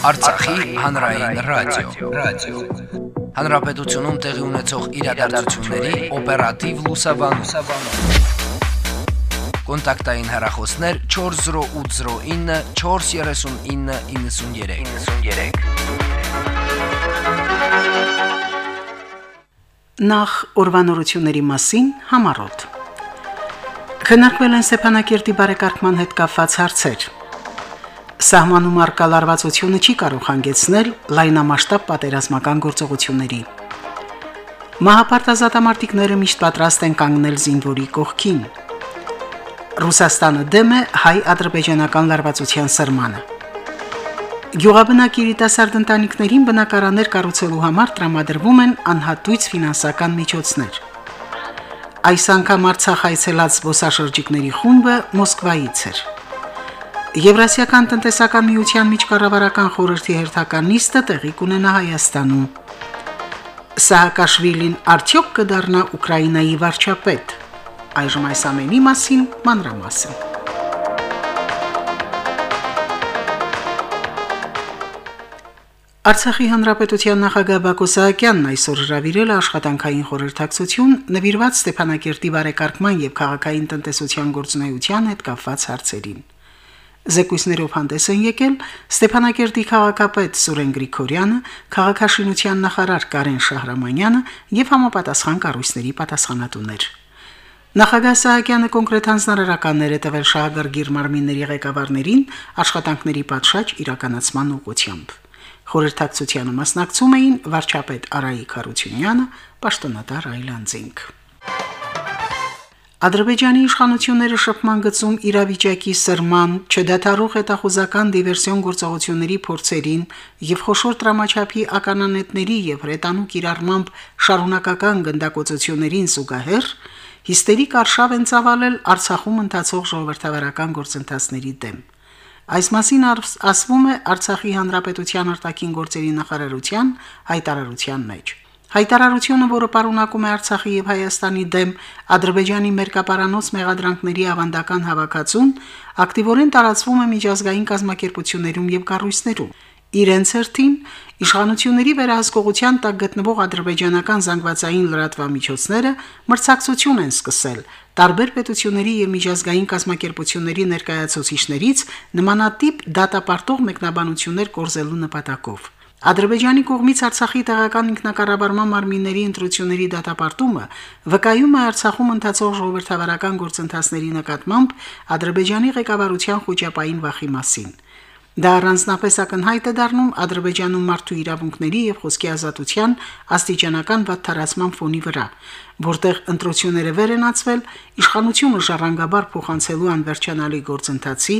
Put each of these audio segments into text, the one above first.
Արցախի հանրային ռադիո, ռադիո։ Հանրապետությունում տեղի ունեցող իրադարձությունների օպերատիվ լուսաբանում։ Կոնտակտային հեռախոսներ 40809 43993։ 93։ Նախ ուրվանորությունների մասին համառոտ։ Քննարկվել են Ստեփանակերտի բարեկարգման հետ կապված հարցեր։ Սահմանում արկա լարվածությունը չի կարող հանգեցնել լայնամասշտաբ պատերազմական գործողությունների։ Մահապարտազատամարտիկները միշտ պատրաստ են կանգնել զինվորի կողքին։ Ռուսաստանը դեմ է հայ-ադրբեջանական լարվածության սրմանը։ Գյուղաբնակ երիտասարդ ընտանիքներին բնակարաններ կառուցելու համար տրամադրվում են անհատույց ֆինանսական միջոցներ։ Այս անգամ Արցախ այցելած զբոսաշրջիկների խումբը Մոսկվայից էր։ Եվրասիական տնտեսական միության միջկառավարական խորհրդի հերթական նիստը տեղի կունենա Հայաստանում։ Սահակաշվիլին արդյոք կդառնա Ուկրաինայի վարչապետ։ Այժմ այս ամենի մասին մանրամասն։ Արցախի հանրապետության նախագահ Բակո Սահակյանն այսօր հրավիրել է աշխատանքային խորհրդակցություն նվիրված Ստեփանակերտի բարեկարգման եւ քաղաքային տնտեսության գործունեության հետ կապված հարցերին։ Զեկույցներով հանդես են եկել Ստեփանակերտի քաղաքապետ Սուրեն Գրիգորյանը, քաղաքաշինության նախարար Կարեն Շահրամանյանը եւ համապատասխան կառույցների պատասխանատուներ։ Նախագահ Սահակյանը կոնկրետ հանձնարարականներ է տվել շահագրգիռ մարմինների ղեկավարներին աշխատանքների պատշաճ իրականացման ուղղությամբ։ Խորհրդակցությանը մասնակցում էին վարչապետ Արայիկ Հարությունյանը, պաշտոնատար Այլանդզինգ։ Ադրբեջանի իշխանությունները շփման գծում իրավիճակի սրման, չդադարող հետախուզական դիվերսիոն գործողությունների փորձերին եւ խոշոր տրամաչափի ականանետների եւ հրետանու կիրառմամբ շարունակական գնդակոծություններին զուգահեռ հիստերիկ արշավ են ծավալել Արցախում ընթացող ժողովրդավարական գործընթացների դեմ։ Այս մասին ասվում է Արցախի հանրապետության արտաքին գործերի նախարարության հայտարարության մեջ։ Հայտարարությունը, որը պարունակում է Արցախի եւ Հայաստանի դեմ Ադրբեջանի մերկապարանոց մեղադրանքների ավանդական հավաքածուն, ակտիվորեն տարածվում է միջազգային կազմակերպություններում եւ կառույցներում։ Իրենց հերթին իշխանությունների վերահսկողության տակ գտնվող ադրբեջանական զանգվածային լրատվամիջոցները մրցակցություն են սկսել տարբեր պետությունների եւ միջազգային կազմակերպությունների ներկայացուցիչներից նմանատիպ դատապարտող մեկնաբանություններ կորզելու նպատակով։ Ադրբեջանի կողմից Արցախի տեղական ինքնակառավարման մարմինների ընտրությունների դատապարտումը վկայում է Արցախում ընթացող ժողովրդավարական գործընթացների նկատմամբ Ադրբեջանի ղեկավարության խոճապային վախի մասին։ Դա առանձնապես ակնհայտ է դառնում Ադրբեջանում մարդու իրավունքների եւ խոսքի ազատության աստիճանական վատթարացման ֆոնի վրա, որտեղ ընտրությունները վեր են ածվել իշխանությունը ժառանգաբար փոխանցելու անվերջանալի գործընթացի,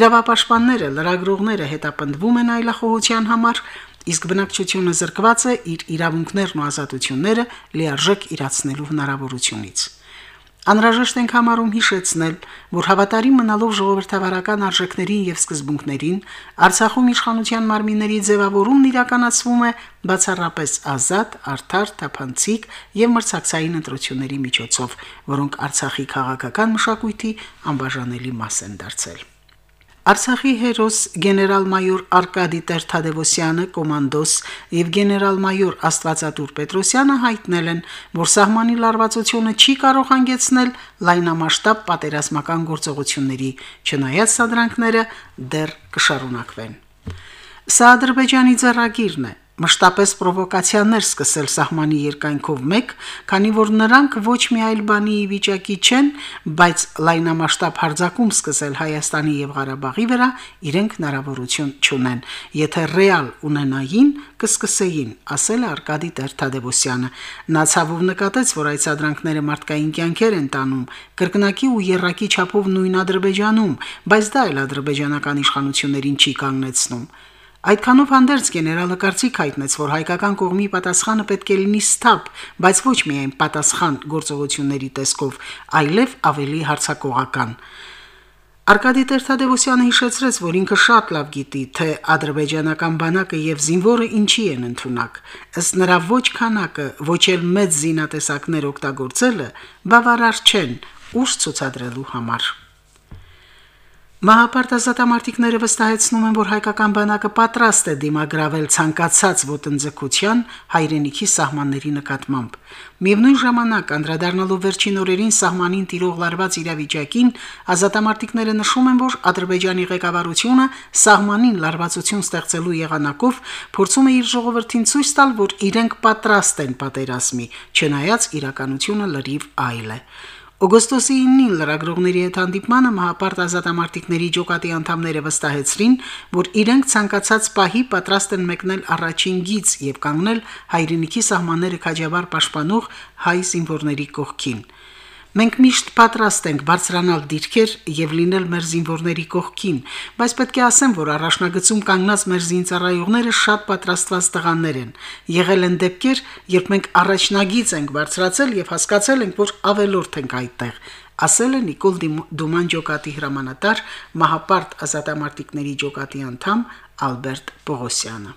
իրավապաշտպանները, լրագրողները հետապնդվում են այլախոհության համար, իսկ բնակչությունը զրկված է իր իրավունքներն ու ազատությունները լիարժեք իրացնելու հնարավորությունից։ Անհրաժեշտ ենք համարում հիշեցնել, որ հավատարիմ մնալով ժողովրդավարական արժեքներին եւ սկզբունքներին, Արցախում իշխանության մարմինների ձևավորումն իրականացվում է բացառապես ազատ, արդար, թափանցիկ եւ մրցակցային ընտրությունների միջոցով, որոնք Արցախի քաղաքական մշակույթի անբաժանելի մաս են դարձել։ Արցախի հերոս գեներալ-մայոր Արկադի Տեր-Թադևոսյանը, կոմանդոս եւ գեներալ-մայոր Աստվածատուր Պետրոսյանը հայտնել են, որ սահմանի լարվածությունը չի կարող հանգեցնել լայնամասշտաբ պատերազմական գործողությունների, չնայած սադրանքները դեռ կշարունակվեն։ Սա Ադրբեջանի ձեռագիրն է, մշտապես պրովոկացիաներ սկսել սահմանի երկայնքով մեկ, քանի որ նրանք ոչ մի այլ բանի վիճակի չեն, բայց լայնամասշտաբ հարձակում սկսել Հայաստանի եւ Ղարաբաղի վրա իրենք հնարավորություն չունեն։ Եթե ռեալ ունենային, կսկսեին, ասել է Արկադի Տեր-Թադևոսյանը։ Նա ցավով նկատեց, որ այդ սադրանքները մարդկային կյանքեր են տանում, կրկնակի ու երրակի չափով նույն Ադրբեջանում, բայց դա այլ ադրբեջանական իշխանություններին չի կանգնեցնում։ Այդքանով հանդերձ գեներալը կարծիք հայտնեց, որ հայկական կողմի պատասխանը պետք է լինի ստապ, բայց ոչ միայն պատասխան գործողությունների տեսքով, այլև ավելի հարցակողական։ Արկադի Տերթադևոսյանը հիշեցրեց, որ ինքը շատ լավ գիտի, թե ադրբեջանական բանակը եւ զինվորը ինչի են ընդունակ։ Ըստ նրա ոչ քանակը, ոչ էլ մեծ զինատեսակներ օգտագործելը բավարար չեն ուժ ցուցադրելու համար։ Մահապարտազատամարտիկները վստահեցնում են, որ հայկական բանակը պատրաստ է դիմագրավել ցանկացած ոտնձգության հայրենիքի սահմանների նկատմամբ։ Միևնույն ժամանակ, անդրադառնալով վերջին օրերին սահմանին տիրող լարված իրավիճակին, ազատամարտիկները նշում են, որ Ադրբեջանի ղեկավարությունը սահմանին լարվածություն ստեղծելու եղանակով փորձում է իր ժողովրդին ցույց տալ, որ իրենք պատրաստ են պատերազմի, չնայած իրականությունը լրիվ այլ է։ Օգոստոսի 9-ին լրագրողների հետ հանդիպմանը մահապարտ ազատամարտիկների ջոկատի անդամները վստահեցրին, որ իրենք ցանկացած պահի պատրաստ են մեկնել առաջին գիծ եւ կանգնել հայրենիքի սահմանները քաջաբար պաշտպանող հայ զինվորների կողքին։ Մենք միշտ պատրաստ ենք բարձրանալ դիրքեր եւ լինել մեր զինվորների կողքին, բայց պետք է ասեմ, որ առաջնագծում կանգնած մեր զինծառայողները շատ պատրաստված տղաներ են։ Եղել են դեպքեր, երբ մենք առաջնագիծ ենք բարձրացել եւ հասկացել ենք, որ ավելորդ ենք այդտեղ ասել է Նիկոլ Դուման ջոկատի հրամանատար Մահապարտ ազատամարտիկների ջոկատի անդամ Ալբերտ Պողոսյանը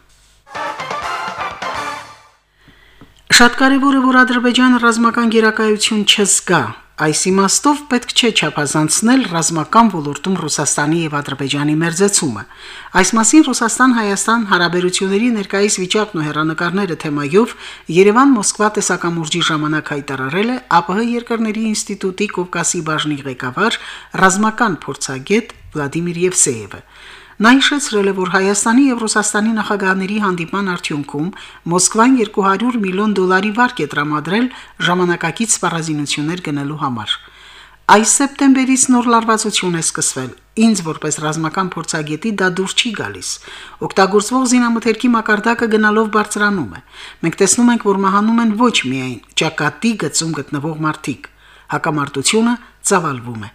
Շատ կարևոր է որ Ադրբեջանը ռազմական գերակայություն չզգա Այս իմաստով պետք չէ չափազանցնել ռազմական ոլորտում Ռուսաստանի եւ Ադրբեջանի մերձեցումը։ Այս մասին Ռուսաստան-Հայաստան հարաբերությունների ներկայիս վիճակն ու հերանեկարները թեմայով Երևան-Մոսկվա տեսակամուրջի ժամանակ հայտարարել է ԱՊՀ երկրների ինստիտուտի Կովկասի բաժնի ղեկավար ռազմական փորձագետ Վլադիմիր Եվսեևը։ Նա հիշեցրել է, որ Հայաստանի եւ Ռուսաստանի նախագահների հանդիպման արդյունքում Մոսկվան 200 միլիոն դոլարի վարկ է տրամադրել ժամանակակից սպառազինություններ գնելու համար։ Այս սեպտեմբերից նոր լարվածություն է սկսվել։ Ինձ որպես ռազմական փորձագետի դա դուր չի գալիս։ Օգտագործվող զինամթերքի մակարդակը գնալով բարձրանում է։ Մենք տեսնում ենք, որ մահանում են ոչ միայն ճակատի գծում գտնվող մարդիկ, հակամարտությունը ծավալվում է։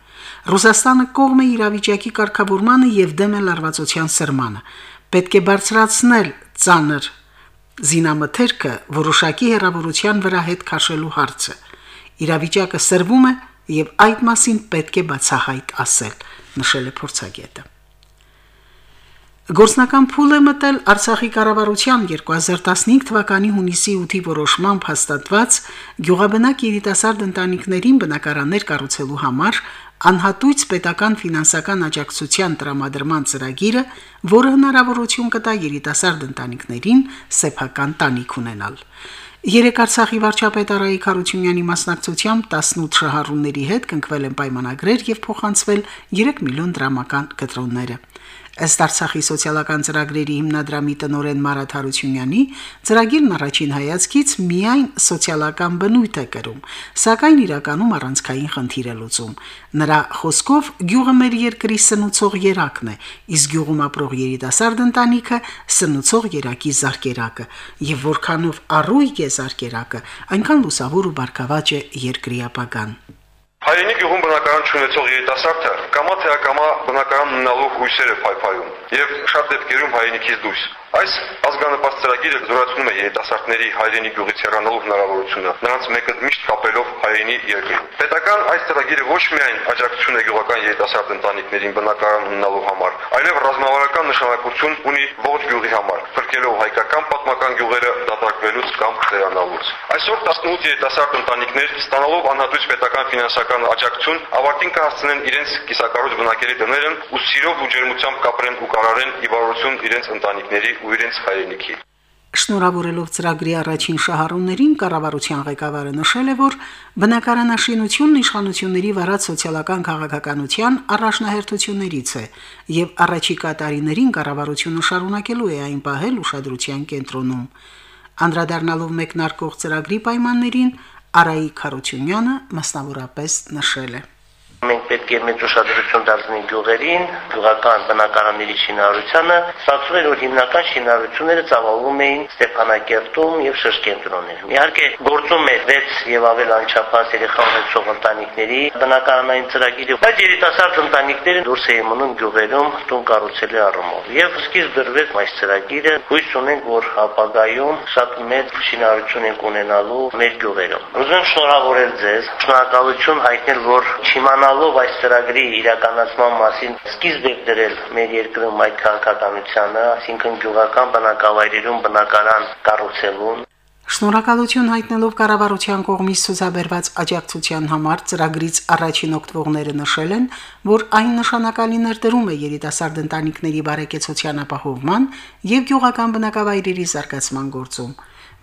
Ռուսաստանը կողմ է իրավիճակի կարգավորմանը եւ դեմ է լարվածության սրմանը։ Պետք է բարձրացնել ցաներ զինամթերքը որոշակի հերավորության վրա հետ քաշելու հարցը։ Իրավիճակը սրվում է եւ այդ մասին պետք է բացահայտ ասել, նշել է փորձագետը։ Գործնական փուլ է մտել Արցախի կառավարության 2015 թվականի հունիսի 8-ի որոշմամբ հաստատված գյուղաբնակ երիտասարդ ընտանիքներին բնակարաններ կառուցելու համար անհատույց պետական ֆինանսական աջակցության տրամադրման ծրագիրը, որը հնարավորություն կտա երիտասարդ ընտանիքներին սեփական տանիք ունենալ։ Երեք Արցախի վարչապետ Արայիկ Խարությունյանի մասնակցությամբ 18 շահառուների հետ կնքվել են պայմանագրեր եւ փոխանցվել 3 միլիոն դրամական կտրոնները։ Ըստ Արցախի սոցիալական ծրագրերի հիմնադրամի տնօրեն Մարաթ Հարությունյանի, ծրագիրն առաջին հայացքից միայն սոցիալական բնույթ է կրում, սակայն իրականում առանցքային խնդիր է լուծում։ Նրա խոսքով գյուղը մեր երկրի սնուցող երակն է, իսկ գյուղում ապրող երիտասարդ ընտանիքը սնուցող երակի զարգերակը, եւ որքանով առույգ է զարգերակը, այնքան լուսավոր ու բարգավաճ է երկրի ապագան։ Հայրենի գյուղում բնակարան չունեցող երիտասարդը կամա թե ակամա բնակարան ունենալու հույսեր է փայփայում եւ շատ դեպքերում հայրենիքից դուրս։ Այս ազգանապաստ ծրագիրը զորացնում է երիտասարդների հայրենի գյուղից հեռանալու հնարավորությունը, նրանց մեկը միշտ կապելով հայրենի երկրին։ Պետական այս ծրագիրը ոչ միայն աջակցություն է գյուղական երիտասարդ ընտանիքներին բնակարան ունենալու համար, այլև ռազմավարական նշանակություն ունի ողջ գյուղի համար, փրկելով հայկական պատմական գյուղերը դատարկվելուց կամ խերանալուց։ Այսօր 18 երիտասարդ ընտանիքներ ստանալով անհատույց պետական ֆինանսական աջակցություն ավարտին կհասցնեն իրենց կիսակառույց բնակելի տներն ու սիրով ու ջերմությամբ կապրեն ու կարարեն իվարություն իրենց ընտանիքների ու իրենց հայրենիքի։ Շնորհավորելով ծրագրի առաջին շահառուներին կառավարության ղեկավարը նշել է, որ բնակարանաշինությունն իշխանությունների վարած սոցիալական քաղաքականության առաջնահերթություններից է եւ առաջիկա տարիներին կառավարությունը շարունակելու է այն պահել ուշադրության կենտրոնում։ Անդրադառնալով մեկնարկող ծրագրի պայմաններին Արայիկ Խարությունյանը մասնավորապես նշել է. Մենք պետք է մեծ ուշադրություն դարձնենք գյուղերին, գյուղական բնակարանների շինարարությանը, ստացվում էր, որ հիմնական շինարարությունները ծավալվում էին Ստեփանակերտում եւ շրջենտրոններում։ Իհարկե, գործում էր 6 եւ ավել անչափահաս երեխա ունեցող ընտանիքների բնակարանային ծրագիրը, բայց երիտասարդ ընտանիքները դուրս էին մնում գյուղերում տուն կառուցելու առումով։ Եվ սկիզբ դրվեց այս ծրագիրը, հույս ունենք, որ ապագայում շատ մեծ շինարարություն ենք ունենալու մեր գյուղերում։ Ուզում շնորհավորել ձեզ, շնորհակալություն հայտնել, որ չիմանա ունենալով այս ծրագրի իրականացման մասին սկիզբ է դրել մեր երկրում այդ քաղաքականությանը, այսինքն գյուղական բնակավայրերում բնակարան կառուցելուն Շնորհակալություն հայտնելով կառավարության կողմից ցուցաբերված աջակցության համար ծրագրից առաջին օգտվողները նշել են, որ այն նշանակալի ներդրում է երիտասարդ ընտանիքների բարեկեցության ապահովման եւ գյուղական բնակավայրերի զարգացման գործում։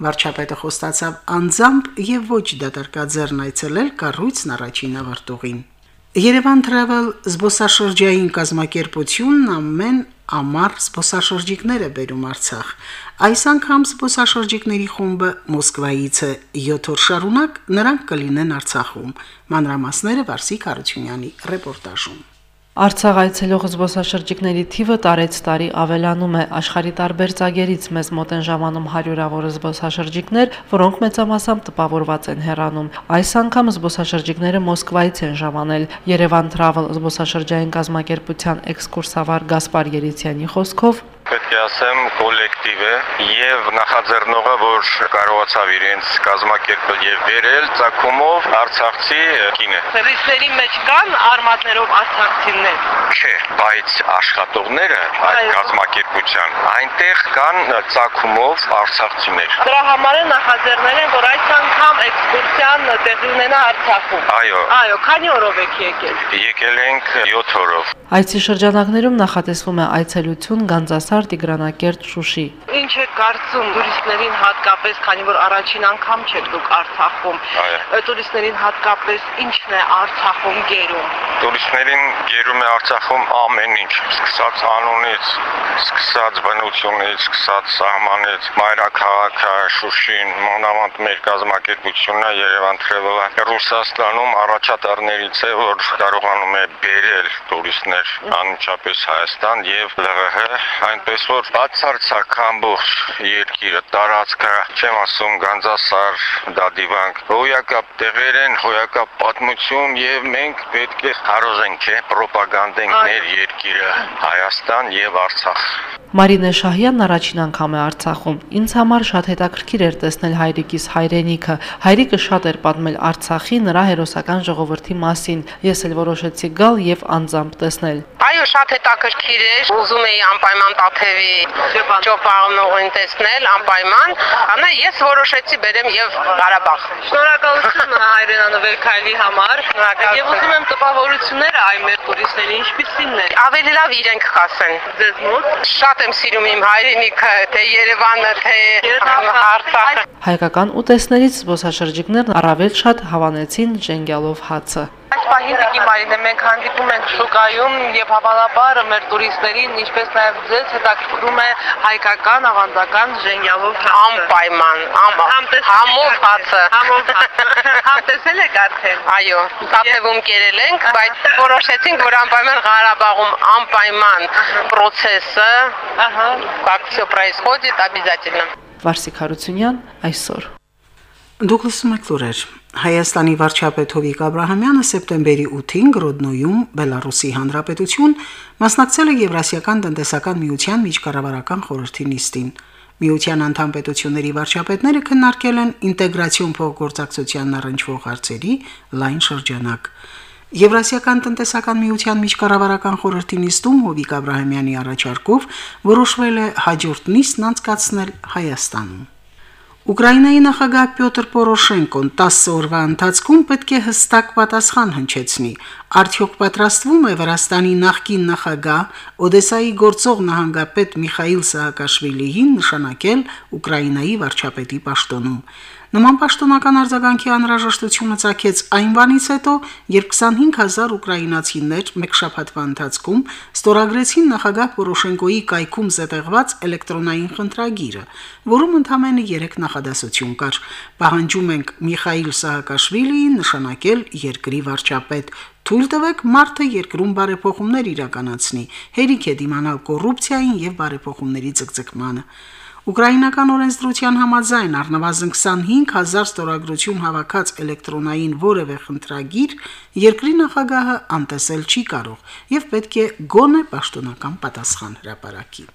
Վարչապետը խոստացավ անձամբ եւ ոչ դատարկաձեռն այցելել կառույցն առաջին ավարտողին։ Երևան Travel զբոսաշրջային կազմակերպությունն ամեն ամառ զբոսաշրջիկներ է բերում Արցախ։ Այս անգամ զբոսաշրջիկների խումբը Մոսկվայից է 7 օր շարունակ նրանք կլինեն Արցախում։ Մանրամասները Վարսիկ Հարությունյանի ռեպորտաժում։ Արցախ այցելող զբոսաշրջիկների թիվը տարեց տարի ավելանում է. Աշխարի տարբեր ծագերից մեզ մոտ են ժամանում հարյուրավոր զբոսաշրջիկներ, որոնք մեծամասամբ տպավորված են հեռանում։ Այս անգամ զբոսաշրջիկները Մոսկվայից են ժամանել։ Երևան Travel զբոսաշրջային կազմակերպության էքսկուրսավար Գասպար Երիցյանի խոսքով. Պետք է ասեմ կոլեկտիվ է եւ նախաձեռնողը որ կարողացավ իրենց կազմակերպել եւ վերել ցակումով արցախցի կին է Սերվիսների մեջ կան արմատներով արցախցիներ չէ բայց աշխատողները այդ կազմակերպության այնտեղ կան ցակումով արցախցիներ դրա համար է նախաձեռնել են որ այս անգամ էքսկուրսիան տեղի ունենա Արցախում այո այո քանի օրով եք եկել եկել ենք 7 օրով Այցի շրջանակներում նախատեսվում է այցելություն Գանձասար, Տիգրանակերտ, Շուշի։ Ինչ է կարծում տուրիստներին հատկապես, քանի որ առաջին անգամ չեք դուք Արցախում։ Այո։ Տուրիստներին հատկապես ինչն է Արցախում գերում։ Տուրիստներին գերում է Արցախում ամեն ինչ, սկսած անունից, սկսած բնությունից, սկսած սահմանից, մայրաքաղաքը, Շուշին, մանավանդ մեր կազմակերպությունը Երևան Travel-ը Ռուսաստանում առաջատարներից է, որ կարողանում է բերել տուրիստներ անմիջապես Հայաստան եւ ԼՂՀ, այնպես որ բացարձակ ամբողջ երկիրը, տարածքը, չեմ ասում Գանձասար, Դադիվանք, հոյակապ տեղեր են, հոյակապ պատմություն եւ մենք պետք է հարոզենք, չէ, I don't things uh, near you երկիրը, Հայաստան եւ Արցախ։ Մարինե Շահյանն առաջին անգամ է Արցախում։ Ինձ համար շատ հետաքրքիր էր տեսնել հայրիկիս հայրենիքը։ Հայրիկը շատ էր պատմել Արցախի նրա հերոսական ժողովրդի մասին։ Ես էլ որոշեցի գալ եւ անձամբ տեսնել։ Այո, շատ հետաքրքիր էր։ Ուզում էի անպայման Տաթևի ճոպանողին տեսնել, անպայման։ Անա ես որոշեցի բերեմ եւ Ղարաբաղ։ Շնորհակալություն հայրենանվեր քայլի համար։ Եվ ուզում եմ տպավորությունները այ մեր տուրիստների ինչպիսին են։ Ավելի լավ իրենք կասեն։ Ձեզ մոտ Շատ եմ սիրում իմ հայրենիքը, թե Երևանը, թե Արցախը։ Հայկական ուտեսներից զբոսաշրջիկներն առավել շատ հավանեցին ժենգյալով հացը։ Այս պահին դեպի Մարինե մենք հանդիպում ենք շուկայում եւ հավանաբար մեր տուրիստերին, ինչպես նաեւ ձեզ հետաքրքրում է հայկական ավանդական ժենգյալով Անպայման, ամ համով հացը։ Համով համտեսել եք արդեն։ Այո, Տաթևում կերել ենք, բայց որոշեցինք, որ անպայման Ղարաբաղում անպայման process-ը, Ահա։ как все происходит, обязательно։ Վարսիկ Հարությունյան այսօր Դուք լսում եք լուրեր։ Հայաստանի վարչապետ Հովիկ Աբ รา համյանը սեպտեմբերի 8-ին Գրոդնոյում Բելարուսի Հանրապետություն մասնակցել է Եվրասիական տնտեսական միության միջկառավարական խորհրդի նիստին։ Միության անդամ պետությունների վարչապետները քննարկել են ինտեգրացիոն փոխգործակցության առնչվող հարցերի լայն շրջանակ։ Եվրասիական տնտեսական միության միջկառավարական խորհրդի նիստում Հովիկ Աբ รา համյանի առաջարկով որոշվել է հաջորդ նիստն անցկացնել Հայաստանում։ Ուկրաինայի նախագահ Պյոտր Պորոշենկոն 10 օրվա ընթացքում պետք է հստակ պատասխան հնչեցնի։ Արդյոք պատրաստվում է Վրաստանի նախկին նախագահ Օդեսայի գործող նահանգապետ Միխայիլ Սահակաշվիլիին նշանակել Ուկրաինայի վարչապետի պաշտոնում։ Նման պաշտոնական արձագանքի անհրաժեշտությունը ցակեց այն բանից հետո, երբ 25000 ուկրաինացիներ մեկ շաբաթվա ընթացքում ստորագրեցին նախագահ Պորոշենկոյի կայքում զետեղված էլեկտրոնային խնդրագիրը, որում ընդամենը 3 նախադասություն կար. «Պահանջում ենք Միխայիլ Սահակաշվիլիին նշանակել երկրի վարչապետ»։ Թույլ տվեք մարդը երկրում բարեփոխումներ իրականացնի, հերիք է դիմանալ կոռուպցիային եւ բարեփոխումների ցկցկմանը։ Ուկրաինական օրենսդրության համաձայն առնվազն 25000 ստորագրություն հավաքած էլեկտրոնային որևէ խնդրագիր երկրի նախագահը անտեսել չի կարող եւ պետք է գոնե պաշտոնական պատասխան հրապարակի։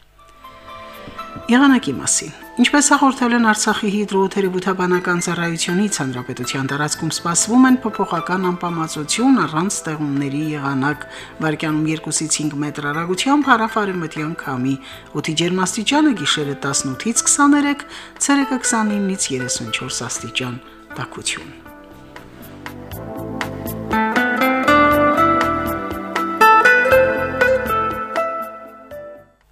Եղանակի մասին Ինչպես հաղորդել են Արցախի հիդրոթերապևտաբանական ծառայությունից, հանրապետության տարածքում սպասվում են փոփոխական անպամացություն առանց ստեղումների եղանակ, վարկյանում 2-ից 5 մետր հեռագությամբ հարավարեմտյան քամի, օդի ջերմաստիճանը գիշերը 18-ից 23, ցերեկը 29-ից 34 աստիճան, տաքություն։